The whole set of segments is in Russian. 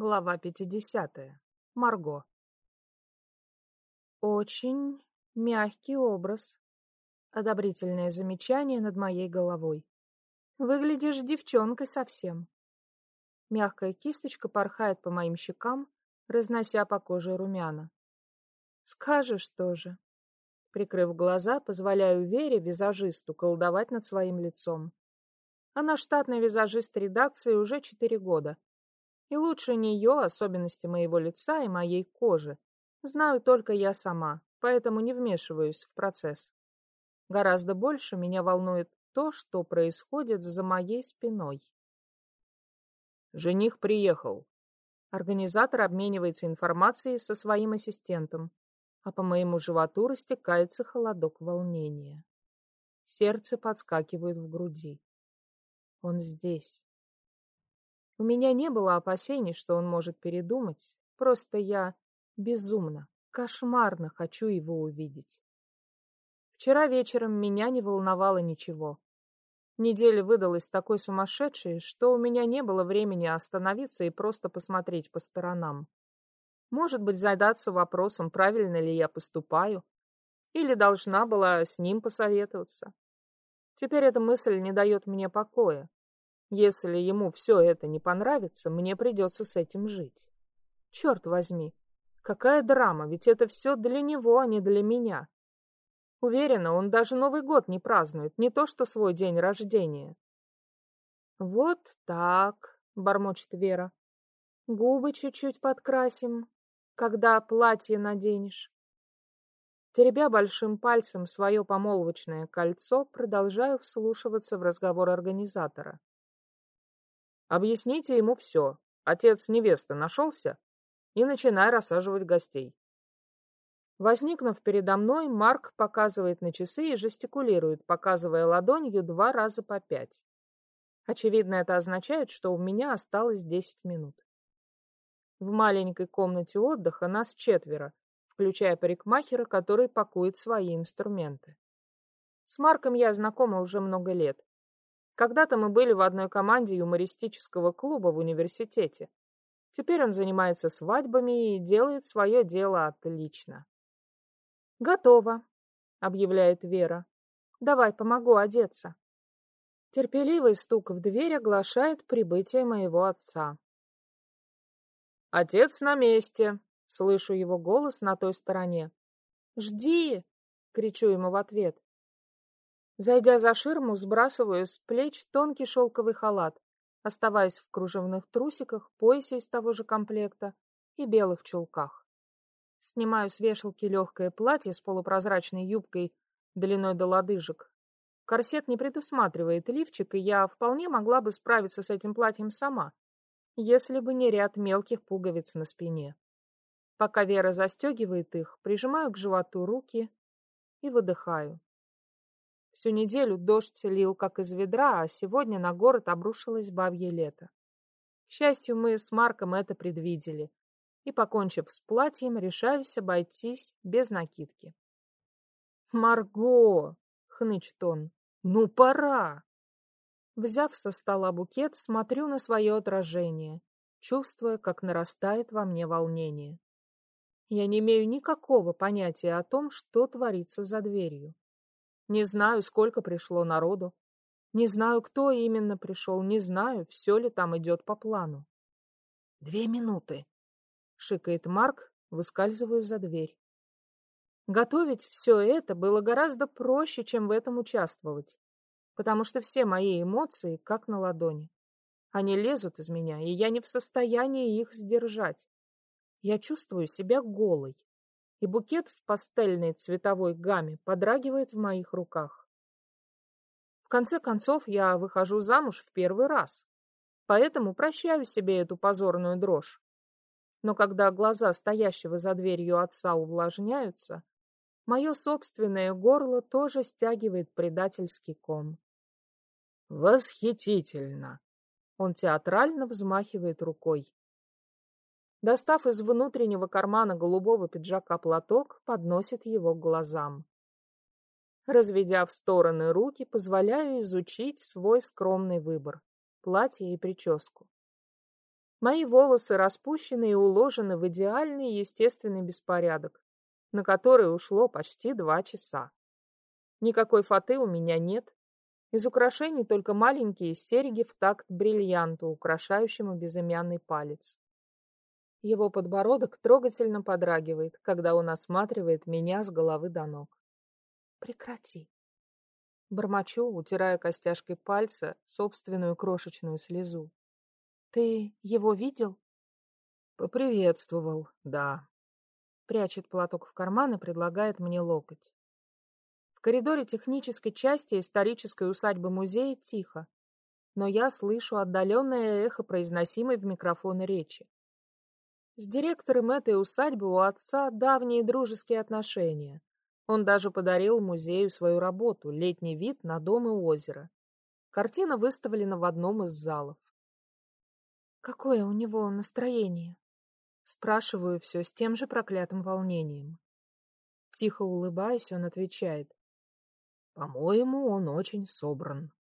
Глава 50. Марго. Очень мягкий образ. Одобрительное замечание над моей головой. Выглядишь девчонкой совсем. Мягкая кисточка порхает по моим щекам, разнося по коже румяна. Скажешь тоже. Прикрыв глаза, позволяю Вере, визажисту, колдовать над своим лицом. Она штатный визажист редакции уже четыре года и лучше нее особенности моего лица и моей кожи знаю только я сама, поэтому не вмешиваюсь в процесс. Гораздо больше меня волнует то, что происходит за моей спиной. Жених приехал. Организатор обменивается информацией со своим ассистентом, а по моему животу растекается холодок волнения. Сердце подскакивает в груди. Он здесь. У меня не было опасений, что он может передумать. Просто я безумно, кошмарно хочу его увидеть. Вчера вечером меня не волновало ничего. Неделя выдалась такой сумасшедшей, что у меня не было времени остановиться и просто посмотреть по сторонам. Может быть, задаться вопросом, правильно ли я поступаю, или должна была с ним посоветоваться. Теперь эта мысль не дает мне покоя. Если ему все это не понравится, мне придется с этим жить. Черт возьми, какая драма, ведь это все для него, а не для меня. Уверена, он даже Новый год не празднует, не то что свой день рождения. Вот так, бормочет Вера. Губы чуть-чуть подкрасим, когда платье наденешь. Теребя большим пальцем свое помолвочное кольцо, продолжаю вслушиваться в разговор организатора. Объясните ему все. Отец невесты нашелся? И начинай рассаживать гостей. Возникнув передо мной, Марк показывает на часы и жестикулирует, показывая ладонью два раза по пять. Очевидно, это означает, что у меня осталось десять минут. В маленькой комнате отдыха нас четверо, включая парикмахера, который пакует свои инструменты. С Марком я знакома уже много лет. Когда-то мы были в одной команде юмористического клуба в университете. Теперь он занимается свадьбами и делает свое дело отлично. «Готово», — объявляет Вера. «Давай, помогу одеться». Терпеливый стук в дверь оглашает прибытие моего отца. «Отец на месте!» — слышу его голос на той стороне. «Жди!» — кричу ему в ответ. Зайдя за ширму, сбрасываю с плеч тонкий шелковый халат, оставаясь в кружевных трусиках, поясе из того же комплекта и белых чулках. Снимаю с вешалки легкое платье с полупрозрачной юбкой длиной до лодыжек. Корсет не предусматривает лифчик, и я вполне могла бы справиться с этим платьем сама, если бы не ряд мелких пуговиц на спине. Пока Вера застегивает их, прижимаю к животу руки и выдыхаю. Всю неделю дождь лил как из ведра, а сегодня на город обрушилось бабье лето. К счастью, мы с Марком это предвидели. И, покончив с платьем, решаюсь обойтись без накидки. «Марго!» — хнычет он. «Ну, пора!» Взяв со стола букет, смотрю на свое отражение, чувствуя, как нарастает во мне волнение. Я не имею никакого понятия о том, что творится за дверью. Не знаю, сколько пришло народу. Не знаю, кто именно пришел. Не знаю, все ли там идет по плану. «Две минуты», — шикает Марк, выскальзываю за дверь. Готовить все это было гораздо проще, чем в этом участвовать, потому что все мои эмоции как на ладони. Они лезут из меня, и я не в состоянии их сдержать. Я чувствую себя голой и букет в пастельной цветовой гамме подрагивает в моих руках. В конце концов, я выхожу замуж в первый раз, поэтому прощаю себе эту позорную дрожь. Но когда глаза стоящего за дверью отца увлажняются, мое собственное горло тоже стягивает предательский ком. «Восхитительно!» Он театрально взмахивает рукой. Достав из внутреннего кармана голубого пиджака платок, подносит его к глазам. Разведя в стороны руки, позволяю изучить свой скромный выбор — платье и прическу. Мои волосы распущены и уложены в идеальный естественный беспорядок, на который ушло почти два часа. Никакой фаты у меня нет. Из украшений только маленькие серьги в такт бриллианту, украшающему безымянный палец. Его подбородок трогательно подрагивает, когда он осматривает меня с головы до ног. Прекрати. Бормочу, утирая костяшкой пальца собственную крошечную слезу. Ты его видел? Поприветствовал, да. Прячет платок в карман и предлагает мне локоть. В коридоре технической части исторической усадьбы музея тихо, но я слышу отдаленное эхо произносимой в микрофон речи. С директором этой усадьбы у отца давние дружеские отношения. Он даже подарил музею свою работу «Летний вид на дом и озеро». Картина выставлена в одном из залов. Какое у него настроение? Спрашиваю все с тем же проклятым волнением. Тихо улыбаясь, он отвечает. По-моему, он очень собран.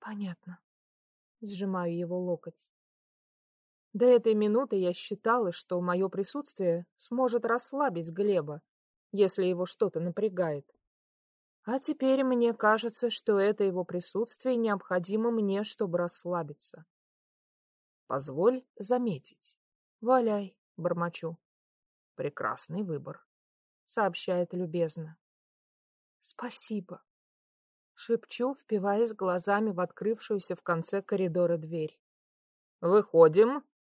Понятно. Сжимаю его локоть. До этой минуты я считала, что мое присутствие сможет расслабить Глеба, если его что-то напрягает. А теперь мне кажется, что это его присутствие необходимо мне, чтобы расслабиться. Позволь заметить. Валяй, бормочу. Прекрасный выбор, сообщает любезно. Спасибо. Шепчу, впиваясь глазами в открывшуюся в конце коридора дверь. «Выходим!» —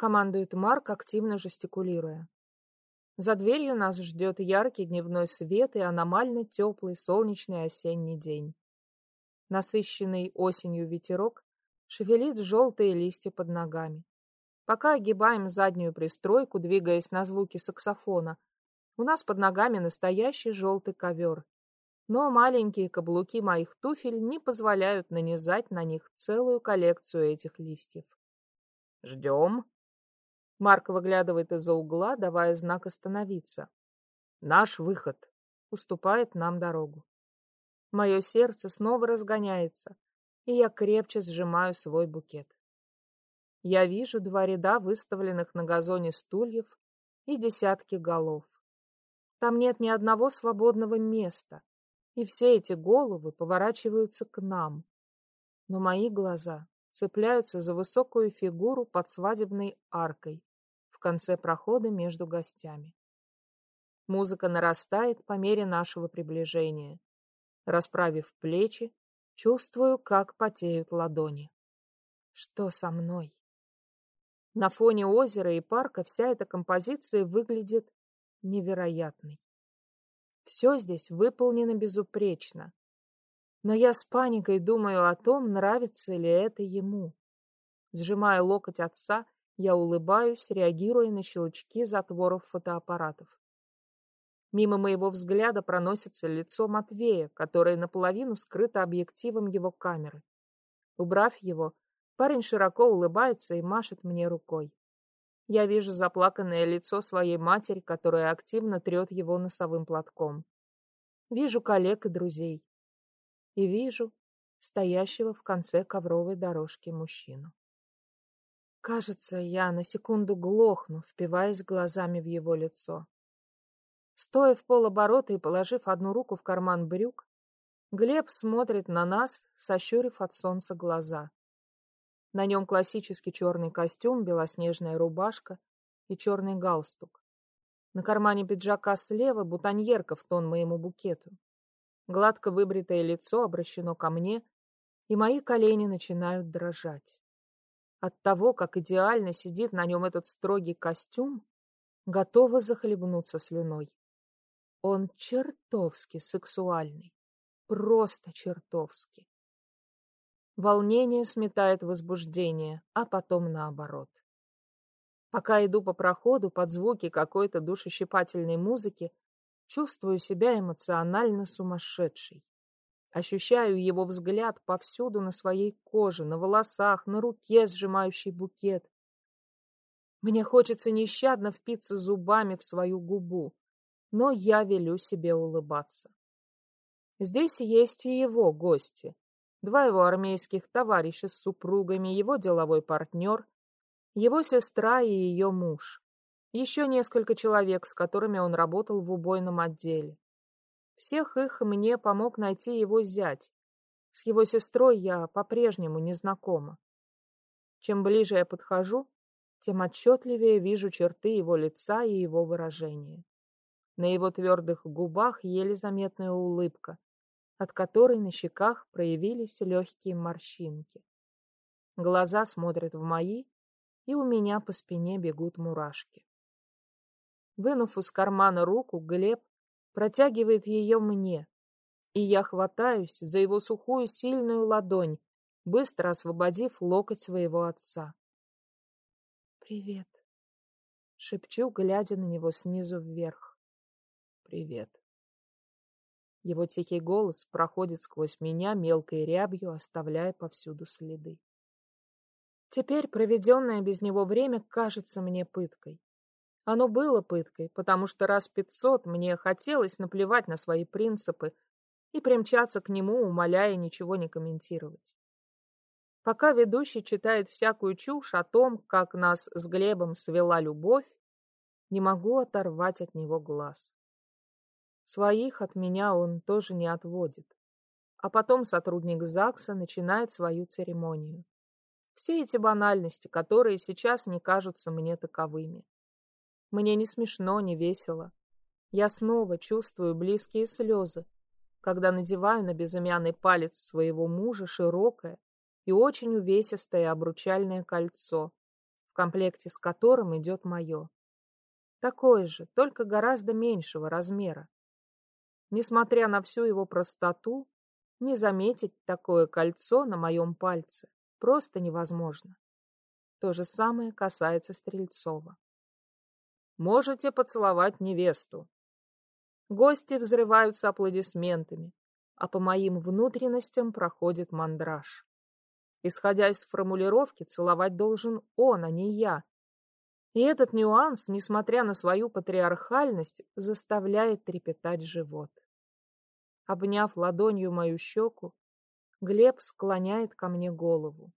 командует Марк, активно жестикулируя. За дверью нас ждет яркий дневной свет и аномально теплый солнечный осенний день. Насыщенный осенью ветерок шевелит желтые листья под ногами. Пока огибаем заднюю пристройку, двигаясь на звуки саксофона, у нас под ногами настоящий желтый ковер. Но маленькие каблуки моих туфель не позволяют нанизать на них целую коллекцию этих листьев. «Ждем», Марк выглядывает из-за угла, давая знак остановиться. Наш выход. Уступает нам дорогу. Мое сердце снова разгоняется, и я крепче сжимаю свой букет. Я вижу два ряда выставленных на газоне стульев и десятки голов. Там нет ни одного свободного места, и все эти головы поворачиваются к нам. Но мои глаза цепляются за высокую фигуру под свадебной аркой, конце прохода между гостями. Музыка нарастает по мере нашего приближения. Расправив плечи, чувствую, как потеют ладони. Что со мной? На фоне озера и парка вся эта композиция выглядит невероятной. Все здесь выполнено безупречно. Но я с паникой думаю о том, нравится ли это ему. Сжимая локоть отца, я улыбаюсь, реагируя на щелчки затворов фотоаппаратов. Мимо моего взгляда проносится лицо Матвея, которое наполовину скрыто объективом его камеры. Убрав его, парень широко улыбается и машет мне рукой. Я вижу заплаканное лицо своей матери, которая активно трет его носовым платком. Вижу коллег и друзей. И вижу стоящего в конце ковровой дорожки мужчину. Кажется, я на секунду глохну, впиваясь глазами в его лицо. Стоя в полоборота и положив одну руку в карман брюк, Глеб смотрит на нас, сощурив от солнца глаза. На нем классический черный костюм, белоснежная рубашка и черный галстук. На кармане пиджака слева бутоньерка в тон моему букету. Гладко выбритое лицо обращено ко мне, и мои колени начинают дрожать. От того, как идеально сидит на нем этот строгий костюм, готова захлебнуться слюной. Он чертовски сексуальный. Просто чертовски. Волнение сметает возбуждение, а потом наоборот. Пока иду по проходу под звуки какой-то душещипательной музыки, чувствую себя эмоционально сумасшедшей. Ощущаю его взгляд повсюду на своей коже, на волосах, на руке, сжимающей букет. Мне хочется нещадно впиться зубами в свою губу, но я велю себе улыбаться. Здесь есть и его гости. Два его армейских товарища с супругами, его деловой партнер, Его сестра и ее муж. Еще несколько человек, с которыми он работал в убойном отделе. Всех их мне помог найти его зять. С его сестрой я по-прежнему не знакома. Чем ближе я подхожу, тем отчетливее вижу черты его лица и его выражения. На его твердых губах еле заметная улыбка, от которой на щеках проявились легкие морщинки. Глаза смотрят в мои, и у меня по спине бегут мурашки. Вынув из кармана руку, Глеб протягивает ее мне, и я хватаюсь за его сухую сильную ладонь, быстро освободив локоть своего отца. «Привет», — шепчу, глядя на него снизу вверх. «Привет». Его тихий голос проходит сквозь меня мелкой рябью, оставляя повсюду следы. Теперь проведенное без него время кажется мне пыткой. Оно было пыткой, потому что раз пятьсот мне хотелось наплевать на свои принципы и примчаться к нему, умоляя ничего не комментировать. Пока ведущий читает всякую чушь о том, как нас с Глебом свела любовь, не могу оторвать от него глаз. Своих от меня он тоже не отводит. А потом сотрудник ЗАГСа начинает свою церемонию. Все эти банальности, которые сейчас не кажутся мне таковыми. Мне не смешно, не весело. Я снова чувствую близкие слезы, когда надеваю на безымянный палец своего мужа широкое и очень увесистое обручальное кольцо, в комплекте с которым идет мое. Такое же, только гораздо меньшего размера. Несмотря на всю его простоту, не заметить такое кольцо на моем пальце просто невозможно. То же самое касается Стрельцова. Можете поцеловать невесту. Гости взрываются аплодисментами, а по моим внутренностям проходит мандраж. Исходя из формулировки, целовать должен он, а не я. И этот нюанс, несмотря на свою патриархальность, заставляет трепетать живот. Обняв ладонью мою щеку, Глеб склоняет ко мне голову.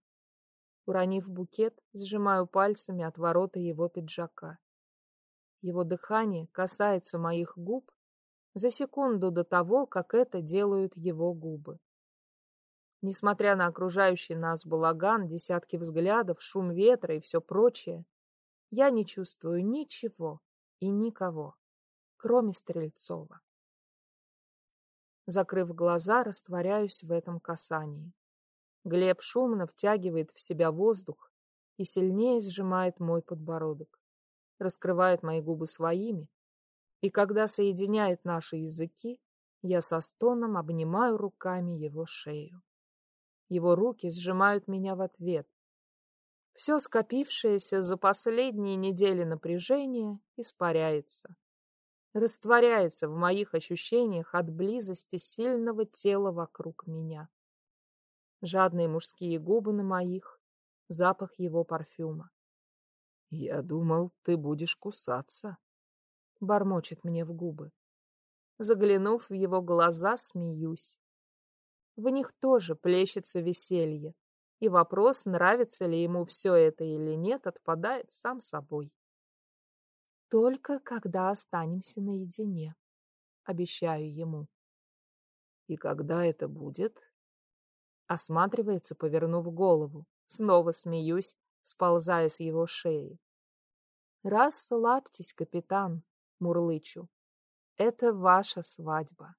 Уронив букет, сжимаю пальцами от ворота его пиджака. Его дыхание касается моих губ за секунду до того, как это делают его губы. Несмотря на окружающий нас балаган, десятки взглядов, шум ветра и все прочее, я не чувствую ничего и никого, кроме Стрельцова. Закрыв глаза, растворяюсь в этом касании. Глеб шумно втягивает в себя воздух и сильнее сжимает мой подбородок раскрывает мои губы своими, и когда соединяет наши языки, я со стоном обнимаю руками его шею. Его руки сжимают меня в ответ. Все скопившееся за последние недели напряжение испаряется, растворяется в моих ощущениях от близости сильного тела вокруг меня. Жадные мужские губы на моих, запах его парфюма. «Я думал, ты будешь кусаться», — бормочет мне в губы. Заглянув в его глаза, смеюсь. В них тоже плещется веселье, и вопрос, нравится ли ему все это или нет, отпадает сам собой. Только когда останемся наедине, обещаю ему. И когда это будет? Осматривается, повернув голову. Снова смеюсь, сползая с его шеи. «Расслабьтесь, капитан», — мурлычу. «Это ваша свадьба».